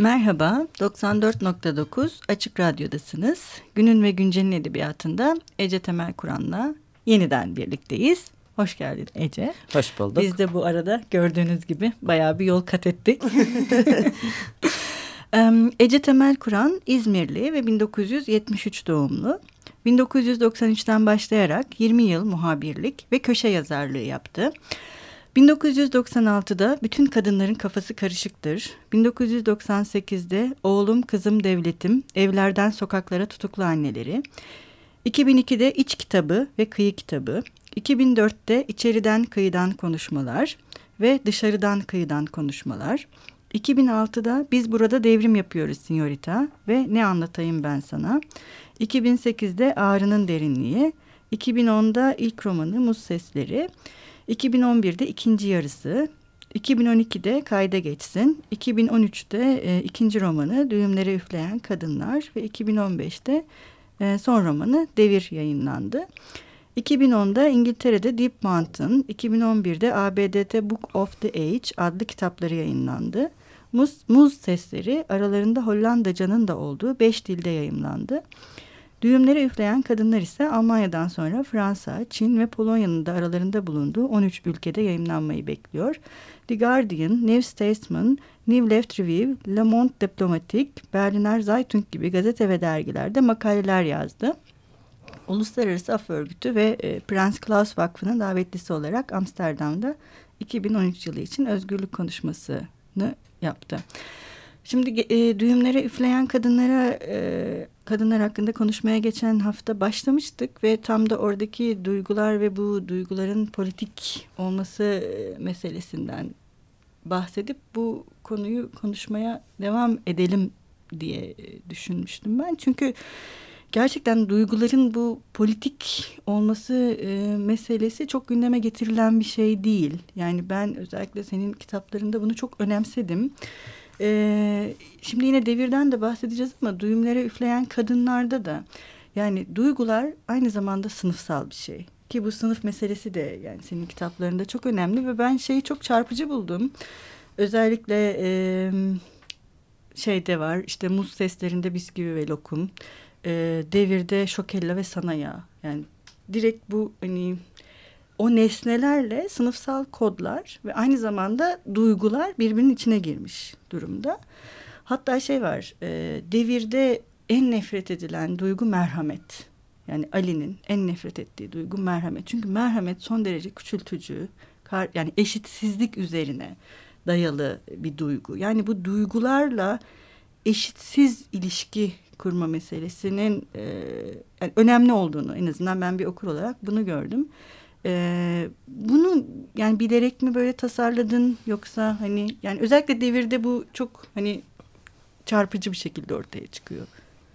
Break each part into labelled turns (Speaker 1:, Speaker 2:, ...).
Speaker 1: Merhaba, 94.9 Açık Radyo'dasınız. Günün ve Güncel'in edebiyatında Ece Temel Kur'an'la yeniden birlikteyiz. Hoş geldin Ece.
Speaker 2: Hoş bulduk.
Speaker 1: Biz de bu arada gördüğünüz gibi bayağı bir yol kat ettik. Ece Temel Kur'an İzmirli ve 1973 doğumlu. 1993'ten başlayarak 20 yıl muhabirlik ve köşe yazarlığı yaptı. 1996'da bütün kadınların kafası karışıktır. 1998'de Oğlum Kızım Devletim, Evlerden Sokaklara Tutuklu Anneleri. 2002'de İç Kitabı ve Kıyı Kitabı. 2004'te İçeriden Kıyıdan Konuşmalar ve Dışarıdan Kıyıdan Konuşmalar. 2006'da Biz Burada Devrim Yapıyoruz Sinyorita ve Ne Anlatayım Ben Sana. 2008'de Ağrı'nın Derinliği. 2010'da ilk romanı Muz Sesleri. 2011'de ikinci yarısı, 2012'de Kayda Geçsin, 2013'te e, ikinci romanı Düğümlere Üfleyen Kadınlar ve 2015'te e, son romanı Devir yayınlandı. 2010'da İngiltere'de Deep Mountain, 2011'de ABD'de Book of the Age adlı kitapları yayınlandı. Muz, Muz Sesleri aralarında Hollandaca'nın da olduğu beş dilde yayınlandı. Düğümleri üfleyen kadınlar ise Almanya'dan sonra Fransa, Çin ve Polonya'nın da aralarında bulunduğu 13 ülkede yayınlanmayı bekliyor. The Guardian, New Statesman, New Left Review, Le Monde Diplomatique, Berliner Zeitung gibi gazete ve dergilerde makaleler yazdı. Uluslararası Af Örgütü ve e, Prens Klaus Vakfı'nın davetlisi olarak Amsterdam'da 2013 yılı için özgürlük konuşmasını yaptı. Şimdi e, düğümlere üfleyen kadınlara e, kadınlar hakkında konuşmaya geçen hafta başlamıştık ve tam da oradaki duygular ve bu duyguların politik olması meselesinden bahsedip bu konuyu konuşmaya devam edelim diye düşünmüştüm ben. Çünkü gerçekten duyguların bu politik olması e, meselesi çok gündeme getirilen bir şey değil. Yani ben özellikle senin kitaplarında bunu çok önemsedim. Ee, şimdi yine devirden de bahsedeceğiz ama düğümlere üfleyen kadınlarda da yani duygular aynı zamanda sınıfsal bir şey. Ki bu sınıf meselesi de yani senin kitaplarında çok önemli ve ben şeyi çok çarpıcı buldum. Özellikle e, şeyde var işte muz seslerinde bisküvi ve lokum. E, devirde şokella ve sanaya. Yani direkt bu hani o nesnelerle sınıfsal kodlar ve aynı zamanda duygular birbirinin içine girmiş durumda. Hatta şey var, e, devirde en nefret edilen duygu merhamet. Yani Ali'nin en nefret ettiği duygu merhamet. Çünkü merhamet son derece küçültücü, yani eşitsizlik üzerine dayalı bir duygu. Yani bu duygularla eşitsiz ilişki kurma meselesinin e, yani önemli olduğunu en azından ben bir okur olarak bunu gördüm. Ee, bunu yani bilerek mi böyle tasarladın yoksa hani yani özellikle devirde bu çok hani çarpıcı bir şekilde ortaya çıkıyor.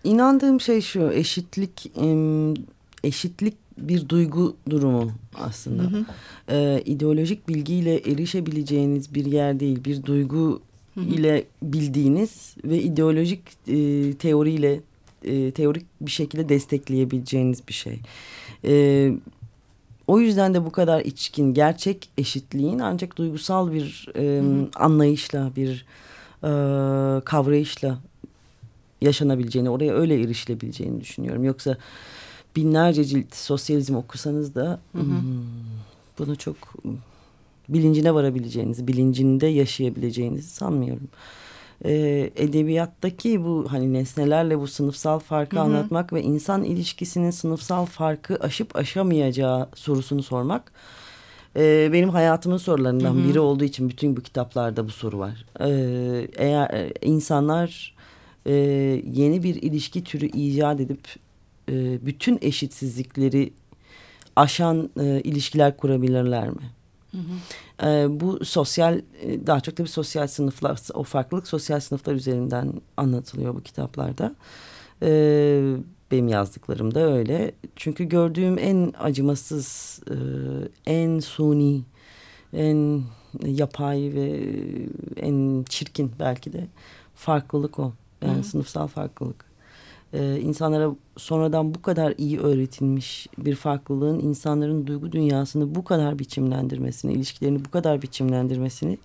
Speaker 2: İnandığım şey şu eşitlik eşitlik bir duygu durumu aslında. Hı hı. Ee, ideolojik bilgiyle erişebileceğiniz bir yer değil bir duygu hı hı. ile bildiğiniz ve ideolojik e, teoriyle e, teorik bir şekilde destekleyebileceğiniz bir şey. E, o yüzden de bu kadar içkin gerçek eşitliğin ancak duygusal bir e, anlayışla bir e, kavrayışla yaşanabileceğini oraya öyle erişilebileceğini düşünüyorum. Yoksa binlerce cilt sosyalizm okusanız da hı hı. Hmm, bunu çok bilincine varabileceğinizi, bilincinde yaşayabileceğinizi sanmıyorum e, edebiyattaki bu hani nesnelerle bu sınıfsal farkı Hı -hı. anlatmak ve insan ilişkisinin sınıfsal farkı aşıp aşamayacağı sorusunu sormak e, benim hayatımın sorularından Hı -hı. biri olduğu için bütün bu kitaplarda bu soru var. E, eğer e, insanlar e, yeni bir ilişki türü icat edip e, bütün eşitsizlikleri aşan e, ilişkiler kurabilirler mi? Hı hı. E, bu sosyal e, daha çok da bir sosyal sınıflar o farklılık sosyal sınıflar üzerinden anlatılıyor bu kitaplarda. E, benim yazdıklarım da öyle. Çünkü gördüğüm en acımasız, e, en suni, en yapay ve en çirkin belki de farklılık o. Yani hı. sınıfsal farklılık e, insanlara sonradan bu kadar iyi öğretilmiş bir farklılığın insanların duygu dünyasını bu kadar biçimlendirmesini, ilişkilerini bu kadar biçimlendirmesini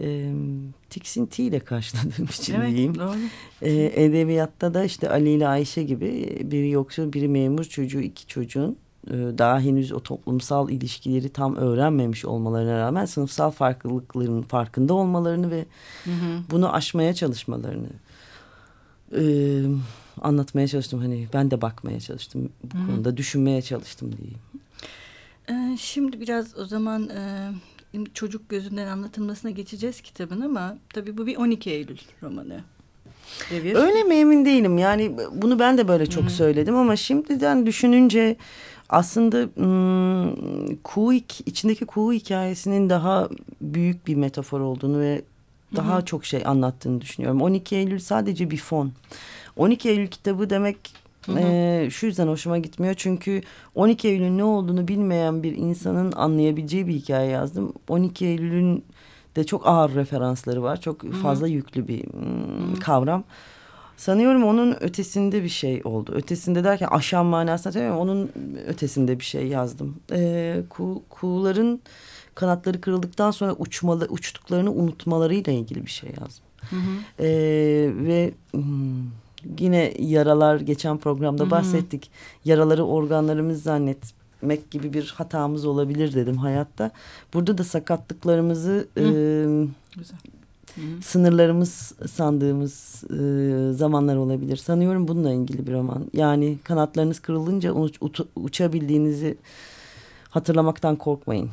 Speaker 2: e, tiksintiyle karşıladığım için
Speaker 1: evet,
Speaker 2: diyeyim.
Speaker 1: Doğru.
Speaker 2: E, edebiyatta da işte Ali ile Ayşe gibi biri yoksul biri memur çocuğu iki çocuğun e, daha henüz o toplumsal ilişkileri tam öğrenmemiş olmalarına rağmen sınıfsal farklılıkların farkında olmalarını ve hı hı. bunu aşmaya çalışmalarını e, anlatmaya çalıştım. Hani ben de bakmaya çalıştım bu hı konuda düşünmeye çalıştım diyeyim.
Speaker 1: Ee, şimdi biraz o zaman e, çocuk gözünden anlatılmasına geçeceğiz kitabın ama tabii bu bir 12 Eylül romanı.
Speaker 2: Devir. Öyle mi emin değilim. Yani bunu ben de böyle çok Hı söyledim ama şimdiden düşününce aslında hmm, kuğu içindeki kuğu hikayesinin daha büyük bir metafor olduğunu ve daha Hı -hı. çok şey anlattığını düşünüyorum. 12 Eylül sadece bir fon. 12 Eylül kitabı demek Hı hı. Şu yüzden hoşuma gitmiyor. Çünkü 12 Eylül'ün ne olduğunu bilmeyen bir insanın anlayabileceği bir hikaye yazdım. 12 Eylül'ün de çok ağır referansları var. Çok hı fazla yüklü bir hmm, kavram. Sanıyorum onun ötesinde bir şey oldu. Ötesinde derken aşan manasında tabii onun ötesinde bir şey yazdım. Ee, ku, kuğuların kanatları kırıldıktan sonra uçmalı, uçtuklarını unutmalarıyla ilgili bir şey yazdım. Hı hı. Ee, ve hmm, yine yaralar geçen programda Hı -hı. bahsettik. Yaraları organlarımız zannetmek gibi bir hatamız olabilir dedim hayatta. Burada da sakatlıklarımızı e, Güzel. sınırlarımız sandığımız e, zamanlar olabilir. Sanıyorum bununla ilgili bir roman. Yani kanatlarınız kırılınca uç, uç, uçabildiğinizi hatırlamaktan korkmayın.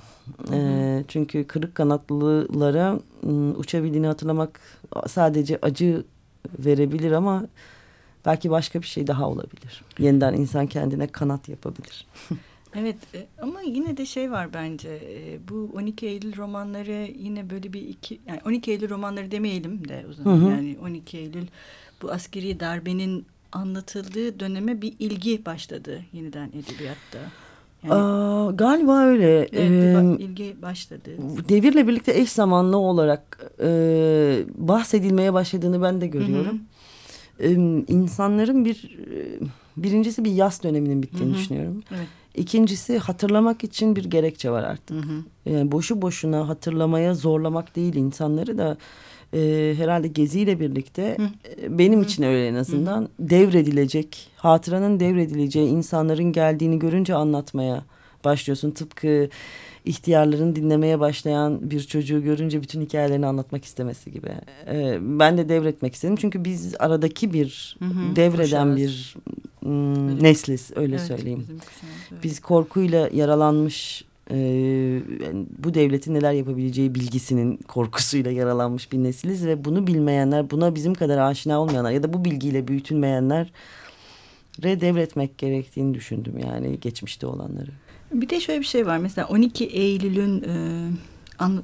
Speaker 2: Hı hı. E, çünkü kırık kanatlılara uçabildiğini hatırlamak sadece acı verebilir ama belki başka bir şey daha olabilir. Yeniden insan kendine kanat yapabilir.
Speaker 1: evet e, ama yine de şey var bence e, bu 12 Eylül romanları yine böyle bir iki yani 12 Eylül romanları demeyelim de o zaman hı hı. yani 12 Eylül bu askeri darbenin anlatıldığı döneme bir ilgi başladı yeniden edebiyatta.
Speaker 2: Yani, Aa, galiba öyle.
Speaker 1: Evet, ee, ilgi başladı.
Speaker 2: Devirle birlikte eş zamanlı olarak e, bahsedilmeye başladığını ben de görüyorum. Hı hı insanların bir birincisi bir yaz döneminin bittiğini hı hı. düşünüyorum. Evet. İkincisi hatırlamak için bir gerekçe var artık. Hı hı. Yani boşu boşuna hatırlamaya zorlamak değil insanları da e, herhalde geziyle birlikte hı. benim hı. için öyle en azından hı. devredilecek, hatıranın devredileceği insanların geldiğini görünce anlatmaya başlıyorsun. Tıpkı ihtiyarların dinlemeye başlayan bir çocuğu görünce bütün hikayelerini anlatmak istemesi gibi. Ee, ben de devretmek istedim çünkü biz aradaki bir hı hı, devreden bir ım, nesliz öyle evet, söyleyeyim. Öyle. Biz korkuyla yaralanmış e, bu devletin neler yapabileceği bilgisinin korkusuyla yaralanmış bir nesiliz ve bunu bilmeyenler buna bizim kadar aşina olmayanlar ya da bu bilgiyle büyütülmeyenler re devretmek gerektiğini düşündüm yani geçmişte olanları.
Speaker 1: Bir de şöyle bir şey var mesela 12 Eylül'ün e,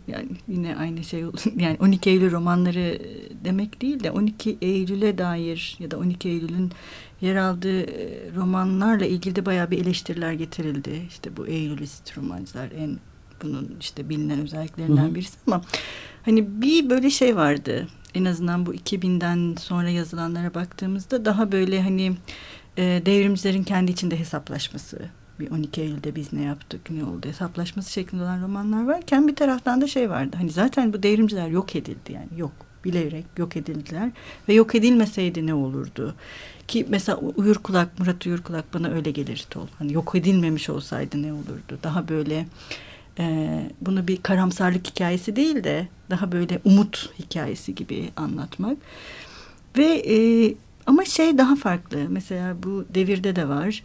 Speaker 1: yani yine aynı şey oldu yani 12 Eylül romanları demek değil de 12 Eylül'e dair ya da 12 Eylül'ün yer aldığı e, romanlarla ilgili de bayağı bir eleştiriler getirildi. İşte bu Eylülist romancılar en bunun işte bilinen özelliklerinden Hı. birisi ama hani bir böyle şey vardı. En azından bu 2000'den sonra yazılanlara baktığımızda daha böyle hani e, devrimcilerin kendi içinde hesaplaşması bir 12 Eylül'de biz ne yaptık, ne oldu hesaplaşması şeklinde olan romanlar varken bir taraftan da şey vardı. Hani zaten bu devrimciler yok edildi yani yok bilerek yok edildiler ve yok edilmeseydi ne olurdu? Ki mesela Uyur Kulak, Murat Uyur Kulak bana öyle gelirdi ol. Hani yok edilmemiş olsaydı ne olurdu? Daha böyle e, bunu bir karamsarlık hikayesi değil de daha böyle umut hikayesi gibi anlatmak. Ve e, ama şey daha farklı. Mesela bu devirde de var.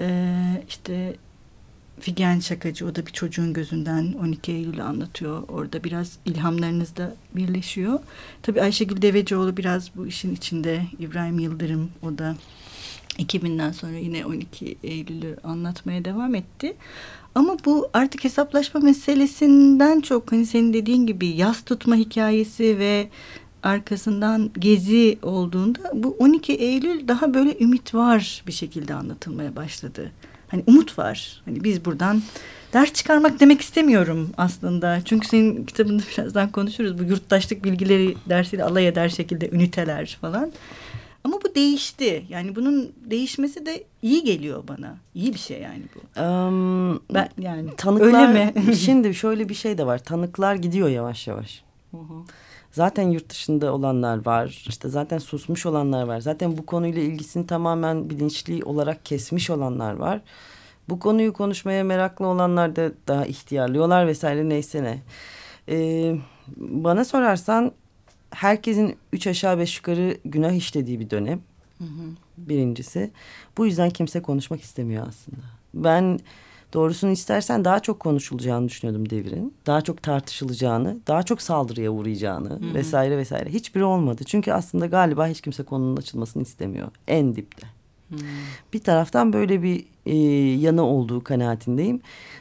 Speaker 1: Ee, işte Figen Şakacı o da bir çocuğun gözünden 12 Eylül'ü anlatıyor. Orada biraz ilhamlarınız da birleşiyor. Tabii Ayşegül Devecioğlu biraz bu işin içinde. İbrahim Yıldırım o da 2000'den sonra yine 12 Eylül'ü anlatmaya devam etti. Ama bu artık hesaplaşma meselesinden çok hani senin dediğin gibi yaz tutma hikayesi ve arkasından gezi olduğunda bu 12 Eylül daha böyle ümit var bir şekilde anlatılmaya başladı. Hani umut var. Hani biz buradan ders çıkarmak demek istemiyorum aslında. Çünkü senin kitabında birazdan konuşuruz. Bu yurttaşlık bilgileri dersiyle alay eder şekilde üniteler falan. Ama bu değişti. Yani bunun değişmesi de iyi geliyor bana. İyi bir şey yani bu. Um,
Speaker 2: ben yani tanıklar öyle mi? şimdi şöyle bir şey de var. Tanıklar gidiyor yavaş yavaş. Zaten yurt dışında olanlar var. İşte zaten susmuş olanlar var. Zaten bu konuyla ilgisini tamamen bilinçli olarak kesmiş olanlar var. Bu konuyu konuşmaya meraklı olanlar da daha ihtiyarlıyorlar vesaire neyse ne. Ee, bana sorarsan herkesin üç aşağı beş yukarı günah işlediği bir dönem. Hı hı. Birincisi. Bu yüzden kimse konuşmak istemiyor aslında. Ben doğrusunu istersen daha çok konuşulacağını düşünüyordum devrin. Daha çok tartışılacağını, daha çok saldırıya uğrayacağını hı hı. vesaire vesaire. Hiçbiri olmadı. Çünkü aslında galiba hiç kimse konunun açılmasını istemiyor. En dipte. Hmm. Bir taraftan böyle bir e, yanı olduğu kanaatindeyim.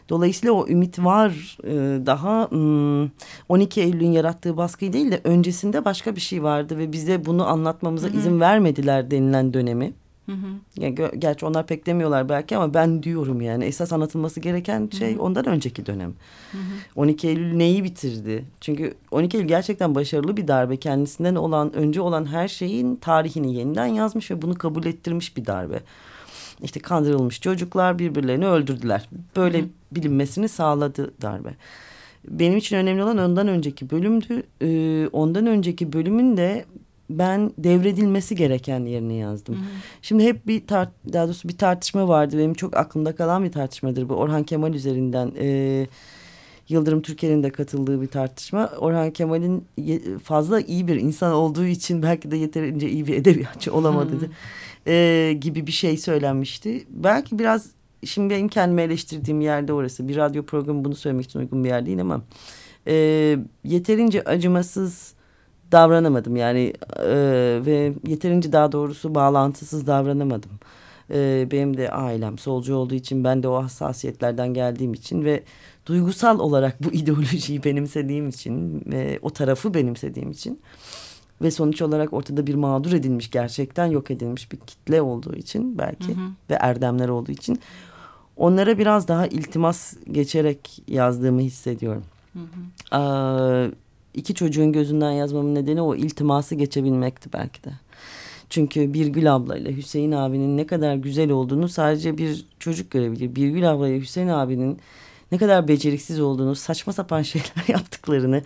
Speaker 2: Dolayısıyla o ümit var. E, daha hmm, 12 Eylül'ün yarattığı baskıyı değil de öncesinde başka bir şey vardı ve bize bunu anlatmamıza Hı -hı. izin vermediler denilen dönemi. Hı hı. Yani gerçi onlar pek demiyorlar belki ama ben diyorum yani esas anlatılması gereken şey hı hı. ondan önceki dönem. Hı hı. 12 Eylül neyi bitirdi? Çünkü 12 Eylül gerçekten başarılı bir darbe. Kendisinden olan önce olan her şeyin tarihini yeniden yazmış ve bunu kabul ettirmiş bir darbe. İşte kandırılmış çocuklar birbirlerini öldürdüler. Böyle hı hı. bilinmesini sağladı darbe. Benim için önemli olan ondan önceki bölümdü. Ee, ondan önceki bölümün de ben devredilmesi gereken yerine yazdım. Hı hı. Şimdi hep bir tart daha doğrusu bir tartışma vardı. Benim çok aklımda kalan bir tartışmadır bu. Orhan Kemal üzerinden e, Yıldırım Türkiye'nin de katıldığı bir tartışma. Orhan Kemal'in fazla iyi bir insan olduğu için belki de yeterince iyi bir edebiyatçı olamadı e, gibi bir şey söylenmişti. Belki biraz şimdi benim kendime eleştirdiğim yerde orası. Bir radyo programı bunu söylemek için uygun bir yer değil ama e, yeterince acımasız davranamadım yani e, ve yeterince daha doğrusu bağlantısız davranamadım. E, benim de ailem solcu olduğu için ben de o hassasiyetlerden geldiğim için ve duygusal olarak bu ideolojiyi benimsediğim için ve o tarafı benimsediğim için ve sonuç olarak ortada bir mağdur edilmiş gerçekten yok edilmiş bir kitle olduğu için belki hı hı. ve erdemler olduğu için onlara biraz daha iltimas geçerek yazdığımı hissediyorum. Hı hı. Aa, iki çocuğun gözünden yazmamın nedeni o iltiması geçebilmekti belki de. Çünkü Birgül ablayla Hüseyin abinin ne kadar güzel olduğunu sadece bir çocuk görebilir. Birgül ablayla Hüseyin abinin ne kadar beceriksiz olduğunu, saçma sapan şeyler yaptıklarını,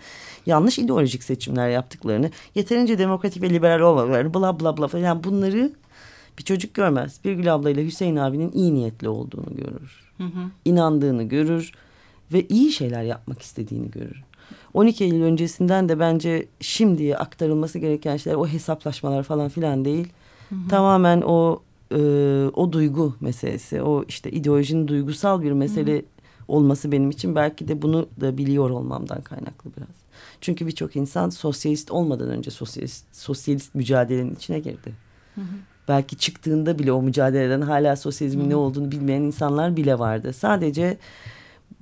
Speaker 2: yanlış ideolojik seçimler yaptıklarını, yeterince demokratik ve liberal olmalarını, bla bla bla falan bunları bir çocuk görmez. Birgül ablayla Hüseyin abinin iyi niyetli olduğunu görür. Hı hı. İnandığını görür ve iyi şeyler yapmak istediğini görür. 12 Eylül öncesinden de bence şimdiye aktarılması gereken şeyler o hesaplaşmalar falan filan değil. Hı hı. Tamamen o e, o duygu meselesi, o işte ideolojinin duygusal bir mesele hı hı. olması benim için belki de bunu da biliyor olmamdan kaynaklı biraz. Çünkü birçok insan sosyalist olmadan önce sosyalist, sosyalist mücadelenin içine girdi. Hı hı. Belki çıktığında bile o mücadeleden hala sosyalizmin hı. ne olduğunu bilmeyen insanlar bile vardı. Sadece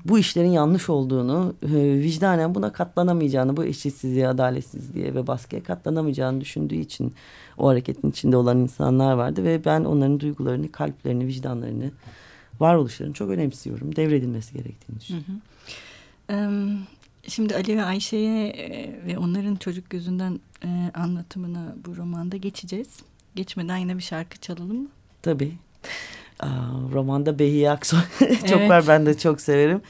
Speaker 2: bu işlerin yanlış olduğunu, e, vicdanen buna katlanamayacağını, bu eşitsizliğe, adaletsizliğe ve baskıya katlanamayacağını düşündüğü için o hareketin içinde olan insanlar vardı ve ben onların duygularını, kalplerini, vicdanlarını, varoluşlarını çok önemsiyorum. Devredilmesi gerektiğini düşünüyorum. Hı
Speaker 1: hı. Şimdi Ali ve Ayşe'ye e, ve onların çocuk gözünden e, anlatımına bu romanda geçeceğiz. Geçmeden yine bir şarkı çalalım mı?
Speaker 2: Tabii romanda Behiye Aksoy çok evet. var ben de çok severim.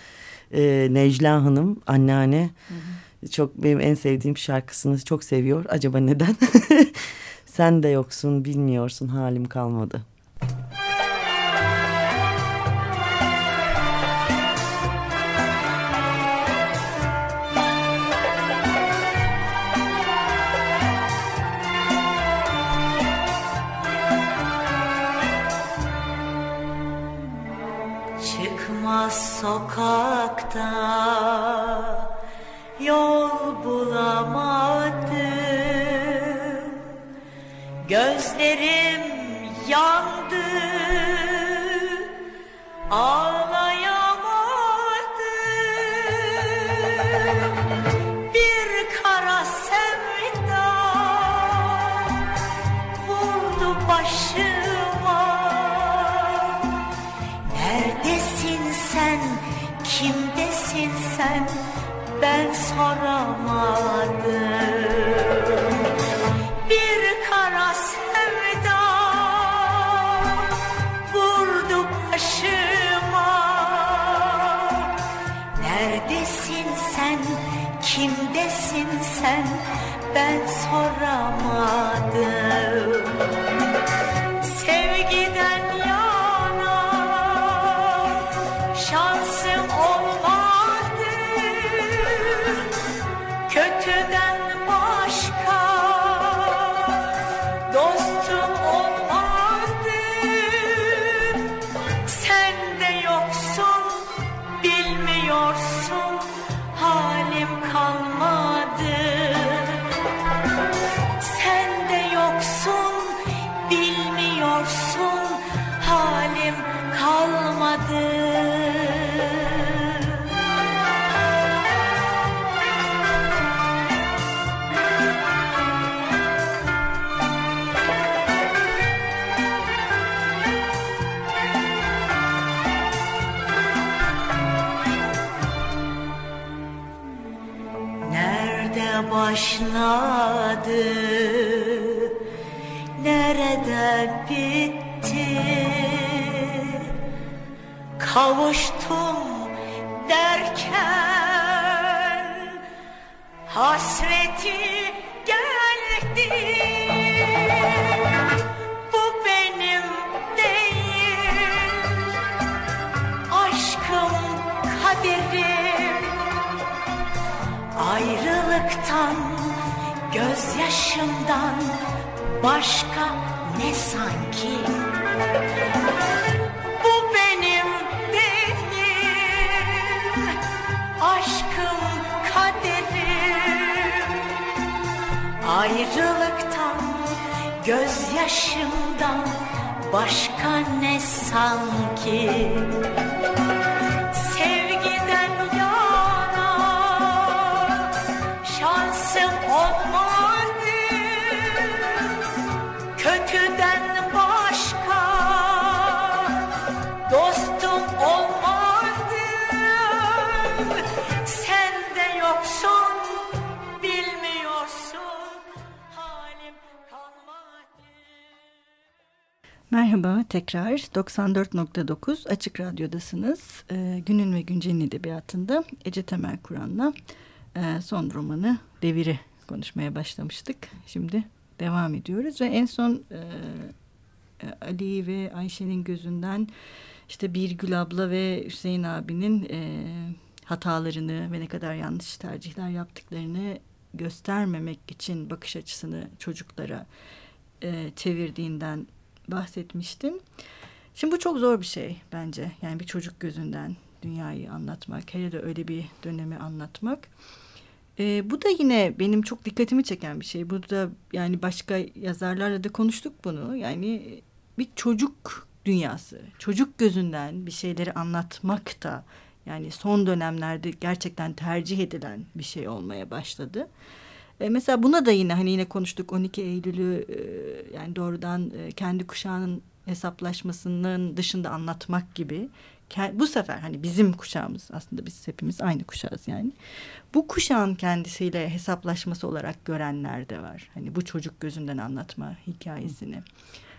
Speaker 2: Ee, Necla Hanım anneanne hı hı. çok benim en sevdiğim şarkısını çok seviyor. Acaba neden? Sen de yoksun bilmiyorsun halim kalmadı.
Speaker 3: Sokakta yol bulamadım. Gözlerim yandı ağlayamadım Nerede başladı. Nerede bitti? Kavuştum derken Hasreti geldi Ayrılıktan, gözyaşımdan başka ne sanki? Bu benim değil, aşkım kaderim. Ayrılıktan, gözyaşımdan başka ne sanki?
Speaker 1: Merhaba tekrar 94.9 Açık Radyo'dasınız. Ee, günün ve Güncel'in edebiyatında Ece Temel Kur'an'la e, son romanı Deviri konuşmaya başlamıştık. Şimdi devam ediyoruz ve en son e, e, Ali ve Ayşe'nin gözünden işte Birgül abla ve Hüseyin abinin e, hatalarını ve ne kadar yanlış tercihler yaptıklarını göstermemek için bakış açısını çocuklara e, çevirdiğinden bahsetmiştim. Şimdi bu çok zor bir şey bence. Yani bir çocuk gözünden dünyayı anlatmak, hele de öyle bir dönemi anlatmak. E, bu da yine benim çok dikkatimi çeken bir şey. Burada yani başka yazarlarla da konuştuk bunu. Yani bir çocuk dünyası, çocuk gözünden bir şeyleri anlatmak da yani son dönemlerde gerçekten tercih edilen bir şey olmaya başladı. E, mesela buna da yine hani yine konuştuk 12 Eylül'ü e, yani doğrudan e, kendi kuşağının hesaplaşmasının dışında anlatmak gibi. Bu sefer hani bizim kuşağımız aslında biz hepimiz aynı kuşağız yani. Bu kuşağın kendisiyle hesaplaşması olarak görenler de var. Hani bu çocuk gözünden anlatma hikayesini.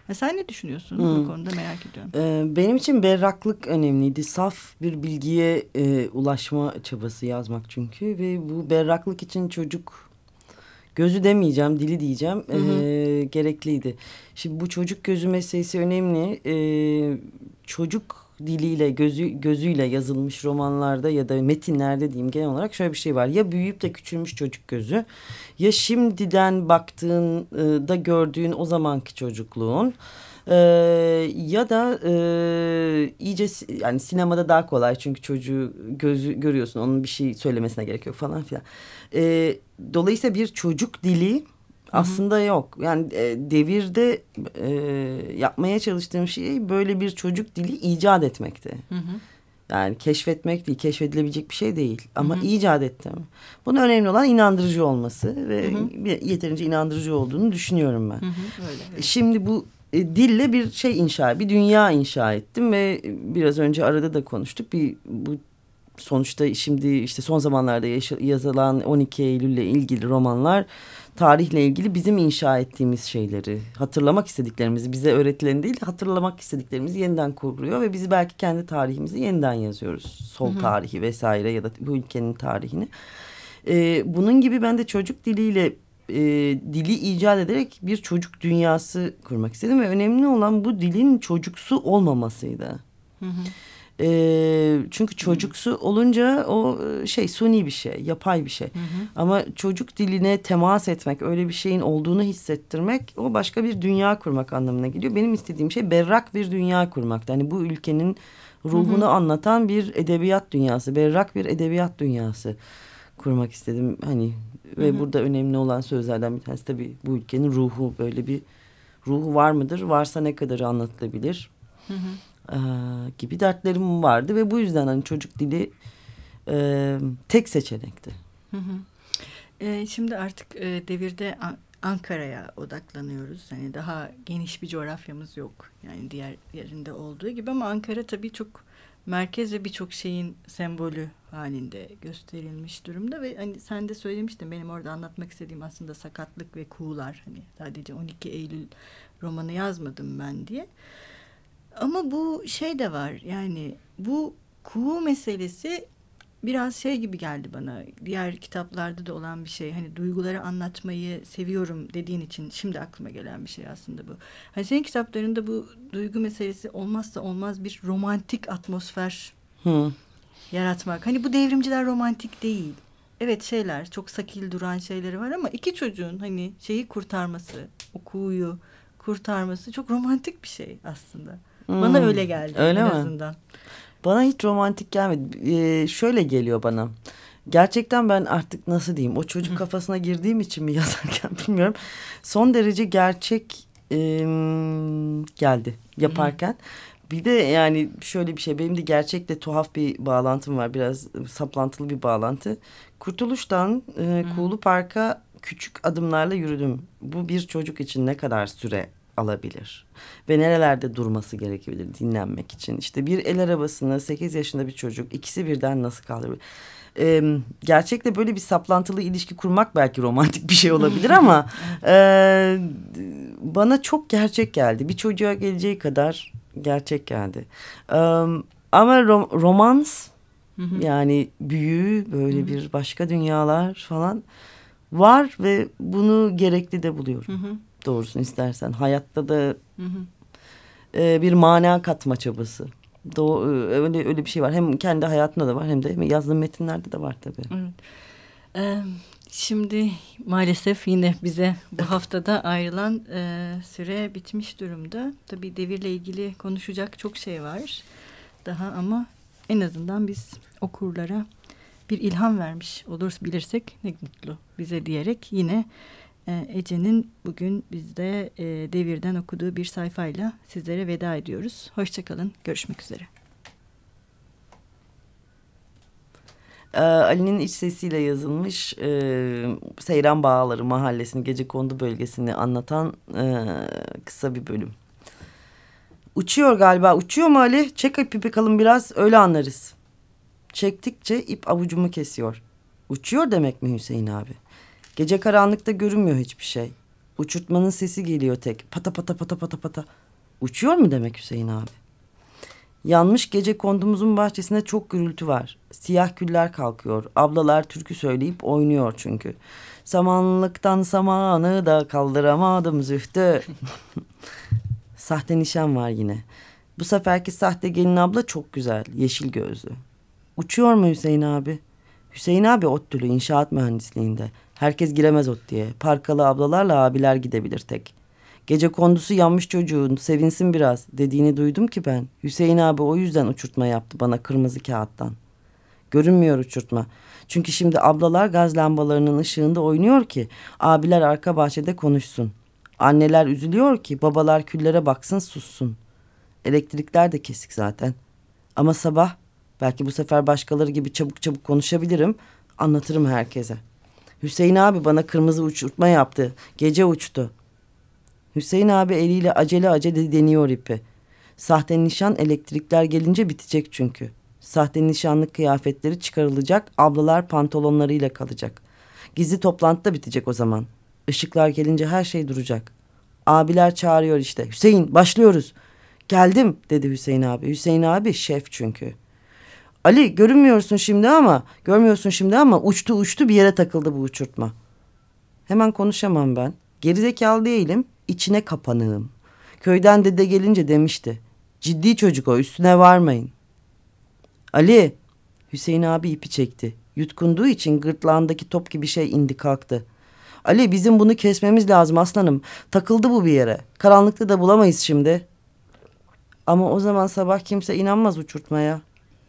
Speaker 1: Ya sen ne düşünüyorsun bu
Speaker 2: Hmm.
Speaker 1: konuda merak ediyorum.
Speaker 2: Ee, benim için berraklık önemliydi. Saf bir bilgiye e, ulaşma çabası yazmak çünkü ve bu berraklık için çocuk gözü demeyeceğim, dili diyeceğim e, gerekliydi. Şimdi bu çocuk gözü meselesi önemli. E, çocuk diliyle gözü gözüyle yazılmış romanlarda ya da metinlerde diyeyim genel olarak şöyle bir şey var. Ya büyüyüp de küçülmüş çocuk gözü ya şimdiden baktığında gördüğün o zamanki çocukluğun ee, ya da e, iyice yani sinemada daha kolay çünkü çocuğu gözü görüyorsun onun bir şey söylemesine gerek yok falan filan. Ee, dolayısıyla bir çocuk dili aslında yok. Yani e, devirde e, yapmaya çalıştığım şey böyle bir çocuk dili icat etmekti. Yani keşfetmek değil, keşfedilebilecek bir şey değil. Ama icat ettim. Bunun önemli olan inandırıcı olması ve bir- yeterince inandırıcı olduğunu düşünüyorum ben.
Speaker 1: Öyle.
Speaker 2: Şimdi bu e, dille bir şey inşa, bir dünya inşa ettim ve biraz önce arada da konuştuk. Bir bu sonuçta şimdi işte son zamanlarda yazılan 12 Eylül'le ilgili romanlar tarihle ilgili bizim inşa ettiğimiz şeyleri, hatırlamak istediklerimizi, bize öğretilen değil hatırlamak istediklerimizi yeniden kuruluyor ve biz belki kendi tarihimizi yeniden yazıyoruz. Sol tarihi vesaire ya da bu ülkenin tarihini. E, bunun gibi ben de çocuk diliyle e, dili icat ederek bir çocuk dünyası kurmak istedim ve önemli olan bu dilin çocuksu olmamasıydı.
Speaker 1: Hı hı.
Speaker 2: E, çünkü çocuksu olunca o e, şey suni bir şey, yapay bir şey.
Speaker 1: Hı hı.
Speaker 2: Ama çocuk diline temas etmek, öyle bir şeyin olduğunu hissettirmek o başka bir dünya kurmak anlamına geliyor. Benim istediğim şey berrak bir dünya kurmak. Yani bu ülkenin ruhunu anlatan bir edebiyat dünyası, berrak bir edebiyat dünyası kurmak istedim. Hani ve
Speaker 1: Hı hı.
Speaker 2: burada önemli olan sözlerden bir tanesi tabii bu ülkenin ruhu böyle bir ruhu var mıdır? Varsa ne kadarı anlatılabilir?
Speaker 1: Hı hı.
Speaker 2: Ee, gibi dertlerim vardı ve bu yüzden hani çocuk dili e, tek seçenekti.
Speaker 1: Hı hı. Ee, şimdi artık e, devirde An- Ankara'ya odaklanıyoruz. Hani daha geniş bir coğrafyamız yok. Yani diğer yerinde olduğu gibi ama Ankara tabii çok merkez ve birçok şeyin sembolü halinde gösterilmiş durumda ve hani sen de söylemiştin benim orada anlatmak istediğim aslında sakatlık ve kuğular hani sadece 12 Eylül romanı yazmadım ben diye. Ama bu şey de var yani bu kuğu meselesi biraz şey gibi geldi bana. Diğer kitaplarda da olan bir şey. Hani duyguları anlatmayı seviyorum dediğin için şimdi aklıma gelen bir şey aslında bu. Hani senin kitaplarında bu duygu meselesi olmazsa olmaz bir romantik atmosfer
Speaker 2: Hı.
Speaker 1: Yaratmak. Hani bu devrimciler romantik değil. Evet şeyler çok sakil duran şeyleri var ama iki çocuğun hani şeyi kurtarması, o kuğuyu kurtarması çok romantik bir şey aslında. Bana
Speaker 2: Hmm,
Speaker 1: öyle geldi
Speaker 2: öyle
Speaker 1: en
Speaker 2: mi?
Speaker 1: azından.
Speaker 2: Bana hiç romantik gelmedi. Ee, şöyle geliyor bana. Gerçekten ben artık nasıl diyeyim o çocuk kafasına girdiğim için mi yazarken bilmiyorum. Son derece gerçek e, geldi yaparken. Bir de yani şöyle bir şey benim de gerçekle tuhaf bir bağlantım var. Biraz saplantılı bir bağlantı. Kurtuluş'tan e, Kuğulu Park'a küçük adımlarla yürüdüm. Bu bir çocuk için ne kadar süre alabilir? Ve nerelerde durması gerekebilir dinlenmek için? İşte bir el arabasını 8 yaşında bir çocuk ikisi birden nasıl kaldırır? Ee, gerçekle böyle bir saplantılı ilişki kurmak belki romantik bir şey olabilir ama e, bana çok gerçek geldi. Bir çocuğa geleceği kadar gerçek geldi. Ee, ama rom- romans yani büyü böyle bir başka dünyalar falan var ve bunu gerekli de buluyorum.
Speaker 1: Hı hı,
Speaker 2: Doğrusunu istersen hayatta da
Speaker 1: hı hı.
Speaker 2: e, bir mana katma çabası. Doğu, öyle öyle bir şey var. Hem kendi hayatında da var hem de yazdığım metinlerde de var tabii.
Speaker 1: Evet. Ee, şimdi maalesef yine bize bu haftada ayrılan e, süre bitmiş durumda. Tabii devirle ilgili konuşacak çok şey var daha ama en azından biz okurlara bir ilham vermiş oluruz bilirsek ne mutlu bize diyerek yine e, Ece'nin bugün bizde e, devirden okuduğu bir sayfayla sizlere veda ediyoruz. Hoşçakalın, görüşmek üzere.
Speaker 2: Ee, Ali'nin iç sesiyle yazılmış e, Seyran Bağları Mahallesi'ni, Gecekondu bölgesini anlatan e, kısa bir bölüm. Uçuyor galiba. Uçuyor mu Ali? Çek ipi bakalım biraz öyle anlarız. Çektikçe ip avucumu kesiyor. Uçuyor demek mi Hüseyin abi? Gece karanlıkta görünmüyor hiçbir şey. Uçurtmanın sesi geliyor tek. Pata pata pata pata pata. Uçuyor mu demek Hüseyin abi? Yanmış gece kondumuzun bahçesinde çok gürültü var. Siyah küller kalkıyor. Ablalar türkü söyleyip oynuyor çünkü. Samanlıktan samanı da kaldıramadım zühtü. sahte nişan var yine. Bu seferki sahte gelin abla çok güzel. Yeşil gözlü. Uçuyor mu Hüseyin abi? Hüseyin abi ODTÜ'lü inşaat mühendisliğinde. Herkes giremez ot diye. Parkalı ablalarla abiler gidebilir tek. Gece kondusu yanmış çocuğun sevinsin biraz dediğini duydum ki ben. Hüseyin abi o yüzden uçurtma yaptı bana kırmızı kağıttan. Görünmüyor uçurtma. Çünkü şimdi ablalar gaz lambalarının ışığında oynuyor ki abiler arka bahçede konuşsun. Anneler üzülüyor ki babalar küllere baksın sussun. Elektrikler de kesik zaten. Ama sabah belki bu sefer başkaları gibi çabuk çabuk konuşabilirim. Anlatırım herkese. Hüseyin abi bana kırmızı uçurtma yaptı. Gece uçtu. Hüseyin abi eliyle acele acele deniyor ipi. Sahte nişan elektrikler gelince bitecek çünkü. Sahte nişanlık kıyafetleri çıkarılacak, ablalar pantolonlarıyla kalacak. Gizli toplantı da bitecek o zaman. Işıklar gelince her şey duracak. Abiler çağırıyor işte. Hüseyin başlıyoruz. Geldim dedi Hüseyin abi. Hüseyin abi şef çünkü. Ali görünmüyorsun şimdi ama görmüyorsun şimdi ama uçtu uçtu bir yere takıldı bu uçurtma. Hemen konuşamam ben. Gerizekalı değilim içine kapanığım. Köyden dede gelince demişti. Ciddi çocuk o üstüne varmayın. Ali Hüseyin abi ipi çekti. Yutkunduğu için gırtlağındaki top gibi şey indi kalktı. Ali bizim bunu kesmemiz lazım aslanım. Takıldı bu bir yere. Karanlıkta da bulamayız şimdi. Ama o zaman sabah kimse inanmaz uçurtmaya.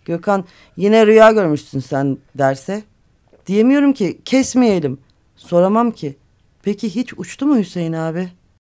Speaker 2: Gökhan yine rüya görmüşsün sen derse. Diyemiyorum ki kesmeyelim. Soramam ki. Peki hiç uçtu mu Hüseyin abi?